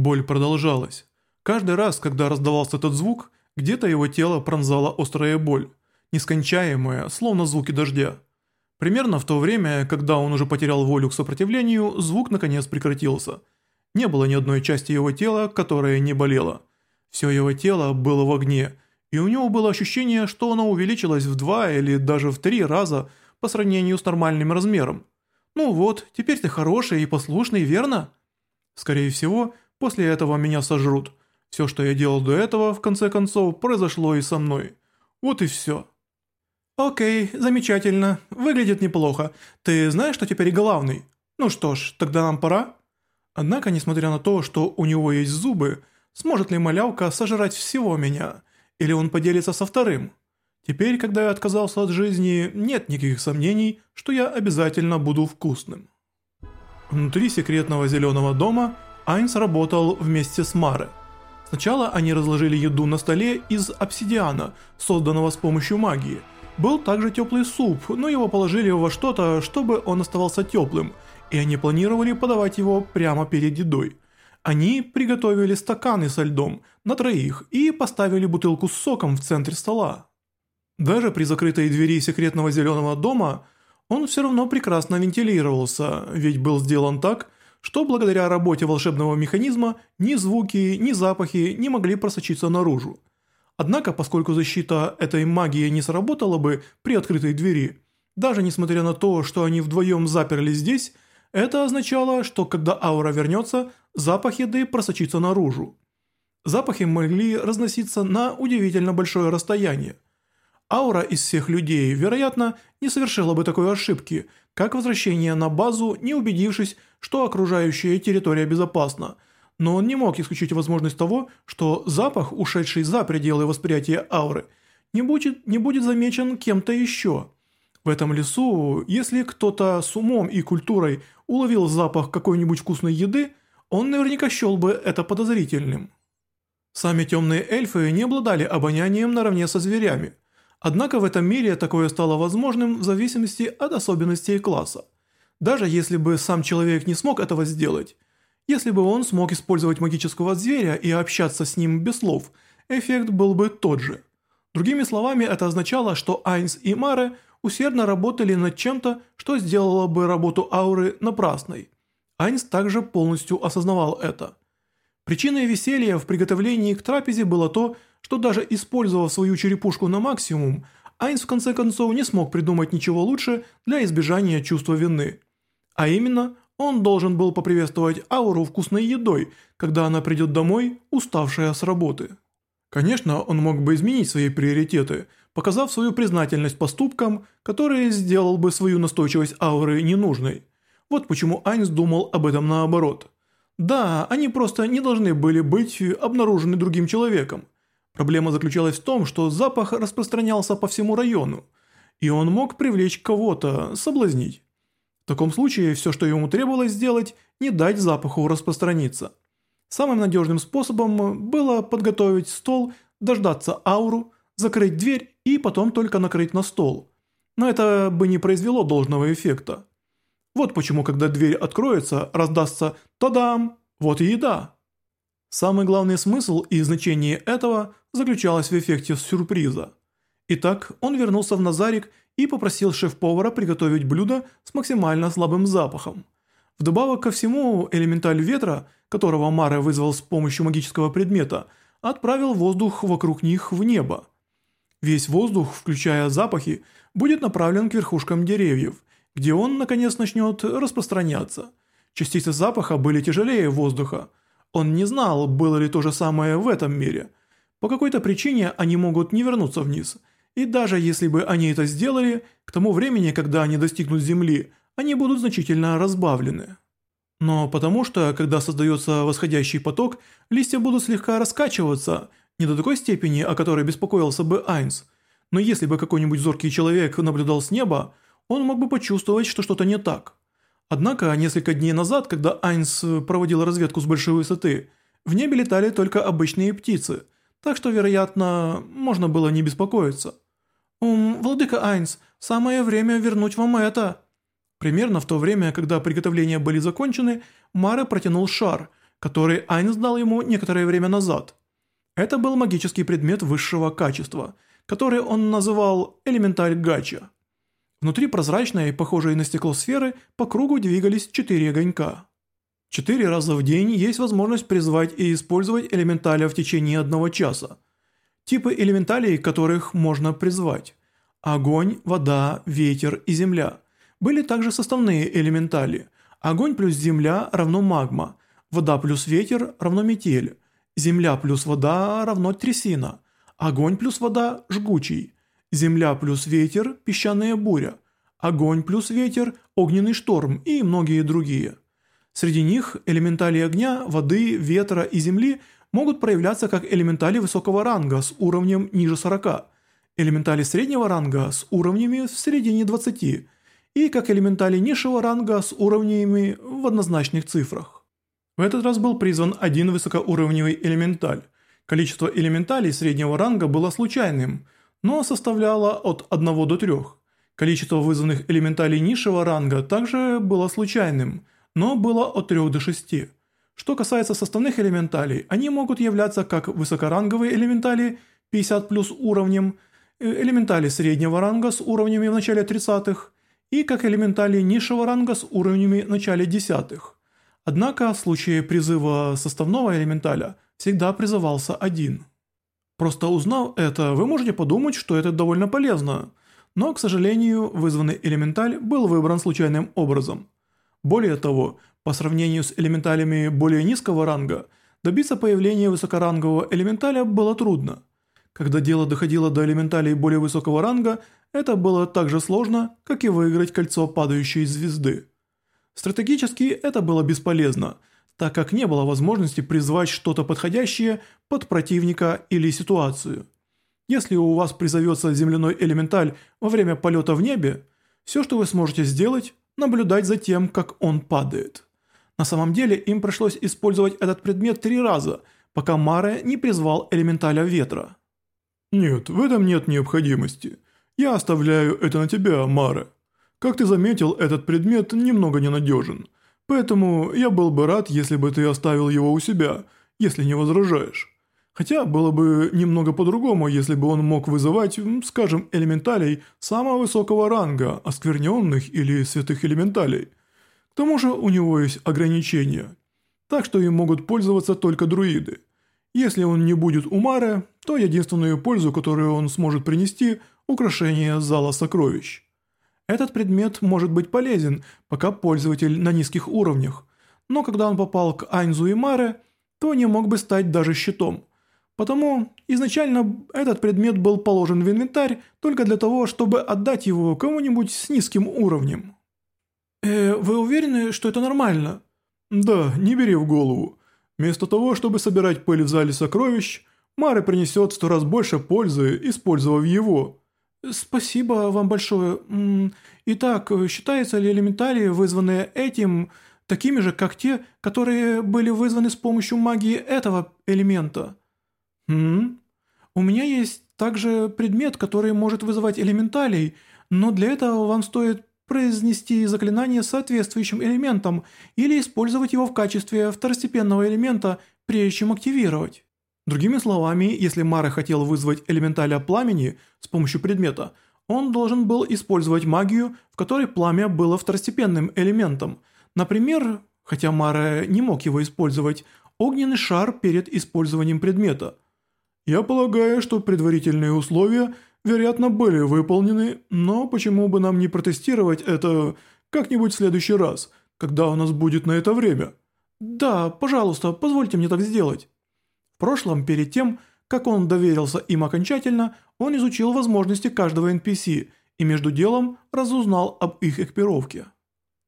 Боль продолжалась. Каждый раз, когда раздавался этот звук, где-то его тело пронзала острая боль, нескончаемая, словно звуки дождя. Примерно в то время, когда он уже потерял волю к сопротивлению, звук наконец прекратился. Не было ни одной части его тела, которая не болела. Все его тело было в огне, и у него было ощущение, что оно увеличилось в два или даже в три раза по сравнению с нормальным размером. «Ну вот, теперь ты хороший и послушный, верно?» Скорее всего, После этого меня сожрут. Все, что я делал до этого, в конце концов, произошло и со мной. Вот и все. Окей, замечательно. Выглядит неплохо. Ты знаешь, что теперь главный? Ну что ж, тогда нам пора. Однако, несмотря на то, что у него есть зубы, сможет ли малявка сожрать всего меня? Или он поделится со вторым? Теперь, когда я отказался от жизни, нет никаких сомнений, что я обязательно буду вкусным. Внутри секретного зеленого дома – Айнс работал вместе с Мары. Сначала они разложили еду на столе из обсидиана, созданного с помощью магии. Был также теплый суп, но его положили во что-то, чтобы он оставался теплым, и они планировали подавать его прямо перед едой. Они приготовили стаканы со льдом на троих и поставили бутылку с соком в центре стола. Даже при закрытой двери секретного зеленого дома он все равно прекрасно вентилировался, ведь был сделан так, что благодаря работе волшебного механизма ни звуки, ни запахи не могли просочиться наружу. Однако, поскольку защита этой магии не сработала бы при открытой двери, даже несмотря на то, что они вдвоем заперли здесь, это означало, что когда аура вернется, запах еды просочится наружу. Запахи могли разноситься на удивительно большое расстояние – Аура из всех людей, вероятно, не совершила бы такой ошибки, как возвращение на базу, не убедившись, что окружающая территория безопасна. Но он не мог исключить возможность того, что запах, ушедший за пределы восприятия ауры, не будет, не будет замечен кем-то еще. В этом лесу, если кто-то с умом и культурой уловил запах какой-нибудь вкусной еды, он наверняка счел бы это подозрительным. Сами темные эльфы не обладали обонянием наравне со зверями – Однако в этом мире такое стало возможным в зависимости от особенностей класса. Даже если бы сам человек не смог этого сделать, если бы он смог использовать магического зверя и общаться с ним без слов, эффект был бы тот же. Другими словами, это означало, что Айнс и Маре усердно работали над чем-то, что сделало бы работу ауры напрасной. Айнс также полностью осознавал это. Причиной веселья в приготовлении к трапезе было то, что что даже использовав свою черепушку на максимум, а Айнс в конце концов не смог придумать ничего лучше для избежания чувства вины. А именно, он должен был поприветствовать Ауру вкусной едой, когда она придет домой, уставшая с работы. Конечно, он мог бы изменить свои приоритеты, показав свою признательность поступкам, которые сделал бы свою настойчивость Ауры ненужной. Вот почему Айнс думал об этом наоборот. Да, они просто не должны были быть обнаружены другим человеком, Проблема заключалась в том, что запах распространялся по всему району, и он мог привлечь кого-то, соблазнить. В таком случае все, что ему требовалось сделать, не дать запаху распространиться. Самым надежным способом было подготовить стол, дождаться ауру, закрыть дверь и потом только накрыть на стол. Но это бы не произвело должного эффекта. Вот почему, когда дверь откроется, раздастся «Тадам!» Вот и еда. Самый главный смысл и значение этого заключалось в эффекте сюрприза. Итак, он вернулся в Назарик и попросил шеф-повара приготовить блюдо с максимально слабым запахом. Вдобавок ко всему, элементаль ветра, которого Мара вызвал с помощью магического предмета, отправил воздух вокруг них в небо. Весь воздух, включая запахи, будет направлен к верхушкам деревьев, где он, наконец, начнет распространяться. Частицы запаха были тяжелее воздуха – он не знал, было ли то же самое в этом мире. По какой-то причине они могут не вернуться вниз. И даже если бы они это сделали, к тому времени, когда они достигнут Земли, они будут значительно разбавлены. Но потому что, когда создается восходящий поток, листья будут слегка раскачиваться, не до такой степени, о которой беспокоился бы Айнс. Но если бы какой-нибудь зоркий человек наблюдал с неба, он мог бы почувствовать, что что-то не так. Однако, несколько дней назад, когда Айнс проводил разведку с большой высоты, в небе летали только обычные птицы, так что, вероятно, можно было не беспокоиться. «Ум, владыка Айнс, самое время вернуть вам это!» Примерно в то время, когда приготовления были закончены, Мара протянул шар, который Айнс дал ему некоторое время назад. Это был магический предмет высшего качества, который он называл элементарь гача». Внутри прозрачной, похожей на стекло сферы, по кругу двигались четыре огонька. Четыре раза в день есть возможность призвать и использовать элементаля в течение одного часа. Типы элементалей, которых можно призвать. Огонь, вода, ветер и земля. Были также составные элементали. Огонь плюс земля равно магма. Вода плюс ветер равно метель. Земля плюс вода равно трясина. Огонь плюс вода – жгучий. Земля плюс ветер, песчаная буря, огонь плюс ветер, огненный шторм и многие другие. Среди них элементали огня, воды, ветра и земли могут проявляться как элементали высокого ранга с уровнем ниже 40, элементали среднего ранга с уровнями в середине 20 и как элементали низшего ранга с уровнями в однозначных цифрах. В этот раз был призван один высокоуровневый элементаль. Количество элементалей среднего ранга было случайным – но составляла от 1 до 3. Количество вызванных элементалей низшего ранга также было случайным, но было от 3 до 6. Что касается составных элементалей, они могут являться как высокоранговые элементали 50 плюс уровнем, э, элементали среднего ранга с уровнями в начале 30-х и как элементали низшего ранга с уровнями в начале 10-х. Однако в случае призыва составного элементаля всегда призывался один – Просто узнав это, вы можете подумать, что это довольно полезно. Но, к сожалению, вызванный элементаль был выбран случайным образом. Более того, по сравнению с элементалями более низкого ранга, добиться появления высокорангового элементаля было трудно. Когда дело доходило до элементалей более высокого ранга, это было так же сложно, как и выиграть кольцо падающей звезды. Стратегически это было бесполезно – так как не было возможности призвать что-то подходящее под противника или ситуацию. Если у вас призовется земляной элементаль во время полета в небе, все, что вы сможете сделать, наблюдать за тем, как он падает. На самом деле им пришлось использовать этот предмет три раза, пока Маре не призвал элементаля ветра. «Нет, в этом нет необходимости. Я оставляю это на тебя, Маре. Как ты заметил, этот предмет немного ненадежен». Поэтому я был бы рад, если бы ты оставил его у себя, если не возражаешь. Хотя было бы немного по-другому, если бы он мог вызывать, скажем, элементалей самого высокого ранга, оскверненных или святых элементалей. К тому же у него есть ограничения, так что им могут пользоваться только друиды. Если он не будет у Мары, то единственную пользу, которую он сможет принести – украшение зала сокровищ. Этот предмет может быть полезен, пока пользователь на низких уровнях, но когда он попал к Айнзу и Маре, то не мог бы стать даже щитом. Потому изначально этот предмет был положен в инвентарь только для того, чтобы отдать его кому-нибудь с низким уровнем. «Э, вы уверены, что это нормально?» «Да, не бери в голову. Вместо того, чтобы собирать пыль в зале сокровищ, Мара принесет сто раз больше пользы, использовав его». Спасибо вам большое. Итак, считается ли элементали вызванные этим, такими же, как те, которые были вызваны с помощью магии этого элемента? Хм? У меня есть также предмет, который может вызывать элементалей, но для этого вам стоит произнести заклинание соответствующим элементом или использовать его в качестве второстепенного элемента, прежде чем активировать. Другими словами, если Мара хотел вызвать элементаля пламени с помощью предмета, он должен был использовать магию, в которой пламя было второстепенным элементом. Например, хотя Мара не мог его использовать, огненный шар перед использованием предмета. Я полагаю, что предварительные условия, вероятно, были выполнены, но почему бы нам не протестировать это как-нибудь в следующий раз, когда у нас будет на это время? Да, пожалуйста, позвольте мне так сделать прошлом перед тем, как он доверился им окончательно, он изучил возможности каждого NPC и между делом разузнал об их экипировке.